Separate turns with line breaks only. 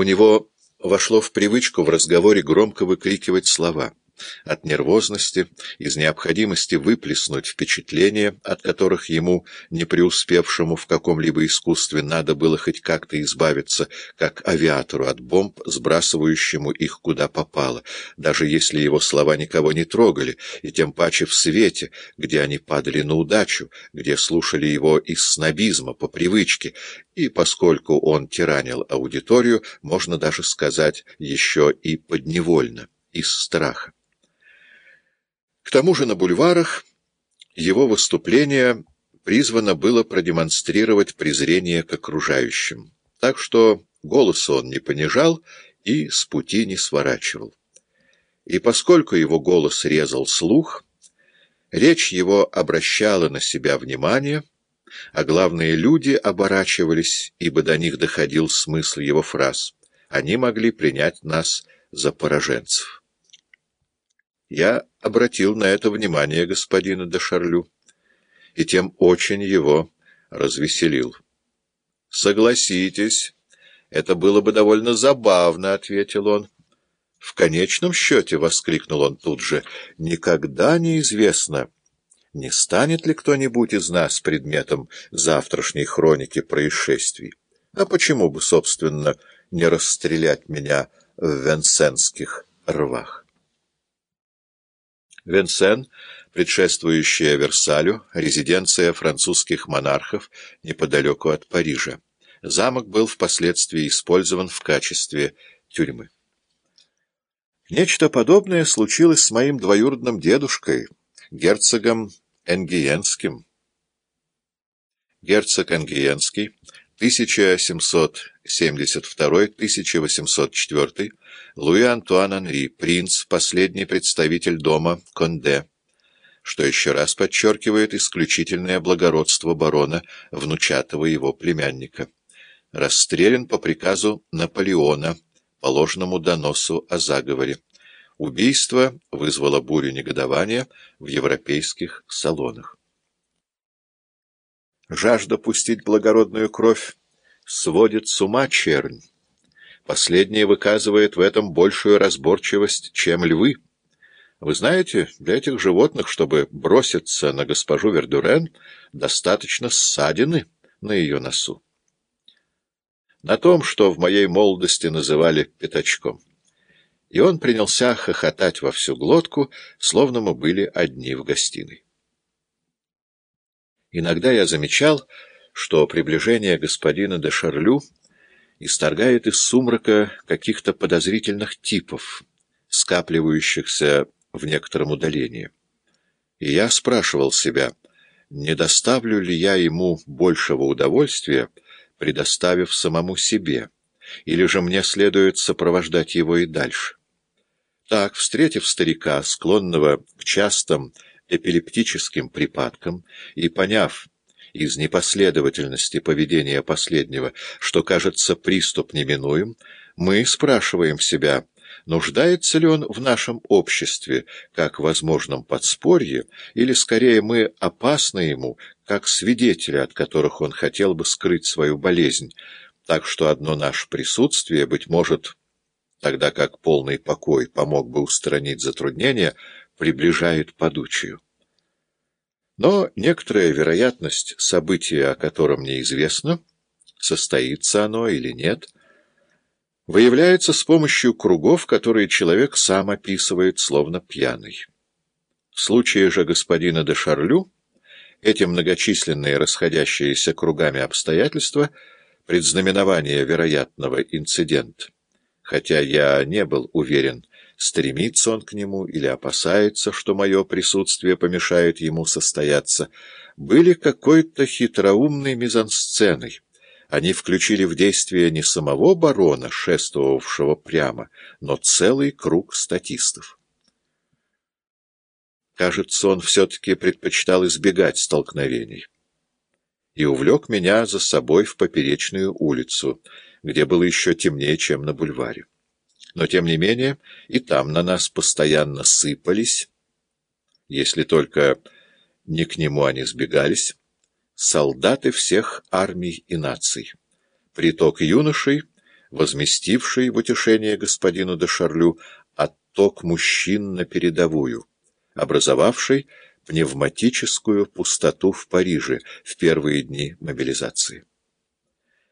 У него вошло в привычку в разговоре громко выкрикивать слова — от нервозности, из необходимости выплеснуть впечатления, от которых ему, не преуспевшему в каком-либо искусстве, надо было хоть как-то избавиться, как авиатору от бомб, сбрасывающему их куда попало, даже если его слова никого не трогали, и тем паче в свете, где они падали на удачу, где слушали его из снобизма, по привычке, и поскольку он тиранил аудиторию, можно даже сказать, еще и подневольно, из страха. К тому же на бульварах его выступление призвано было продемонстрировать презрение к окружающим, так что голос он не понижал и с пути не сворачивал. И поскольку его голос резал слух, речь его обращала на себя внимание, а главные люди оборачивались, ибо до них доходил смысл его фраз. Они могли принять нас за пораженцев. Я обратил на это внимание господина де Шарлю, и тем очень его развеселил. — Согласитесь, это было бы довольно забавно, — ответил он. — В конечном счете, — воскликнул он тут же, — никогда неизвестно, не станет ли кто-нибудь из нас предметом завтрашней хроники происшествий. А почему бы, собственно, не расстрелять меня в венсенских рвах? Венсен, предшествующая Версалю, резиденция французских монархов неподалеку от Парижа. Замок был впоследствии использован в качестве тюрьмы. Нечто подобное случилось с моим двоюродным дедушкой, герцогом Энгиенским. Герцог Энгиенский 1772-1804, Луи Антуан Анри, принц, последний представитель дома Конде, что еще раз подчеркивает исключительное благородство барона, внучатого его племянника. Расстрелян по приказу Наполеона, по ложному доносу о заговоре. Убийство вызвало бурю негодования в европейских салонах. Жажда пустить благородную кровь сводит с ума чернь. Последняя выказывает в этом большую разборчивость, чем львы. Вы знаете, для этих животных, чтобы броситься на госпожу Вердурен, достаточно ссадины на ее носу. На том, что в моей молодости называли пятачком. И он принялся хохотать во всю глотку, словно мы были одни в гостиной. Иногда я замечал, что приближение господина де Шарлю исторгает из сумрака каких-то подозрительных типов, скапливающихся в некотором удалении. И я спрашивал себя, не доставлю ли я ему большего удовольствия, предоставив самому себе, или же мне следует сопровождать его и дальше. Так, встретив старика, склонного к частым эпилептическим припадкам, и поняв из непоследовательности поведения последнего, что, кажется, приступ неминуем, мы спрашиваем себя, нуждается ли он в нашем обществе, как возможном подспорье, или, скорее, мы опасны ему, как свидетели, от которых он хотел бы скрыть свою болезнь, так что одно наше присутствие, быть может, тогда как полный покой помог бы устранить затруднения, приближает подучию. Но некоторая вероятность события, о котором неизвестно, состоится оно или нет, выявляется с помощью кругов, которые человек сам описывает, словно пьяный. В случае же господина де Шарлю эти многочисленные расходящиеся кругами обстоятельства — предзнаменование вероятного инцидента. Хотя я не был уверен, стремится он к нему или опасается, что мое присутствие помешает ему состояться, были какой-то хитроумной мизансценой. Они включили в действие не самого барона, шествовавшего прямо, но целый круг статистов. Кажется, он все-таки предпочитал избегать столкновений. И увлек меня за собой в поперечную улицу, где было еще темнее, чем на бульваре. Но, тем не менее, и там на нас постоянно сыпались, если только не к нему они сбегались, солдаты всех армий и наций. Приток юношей, возместивший в утешение господину де Шарлю отток мужчин на передовую, образовавший пневматическую пустоту в Париже в первые дни мобилизации.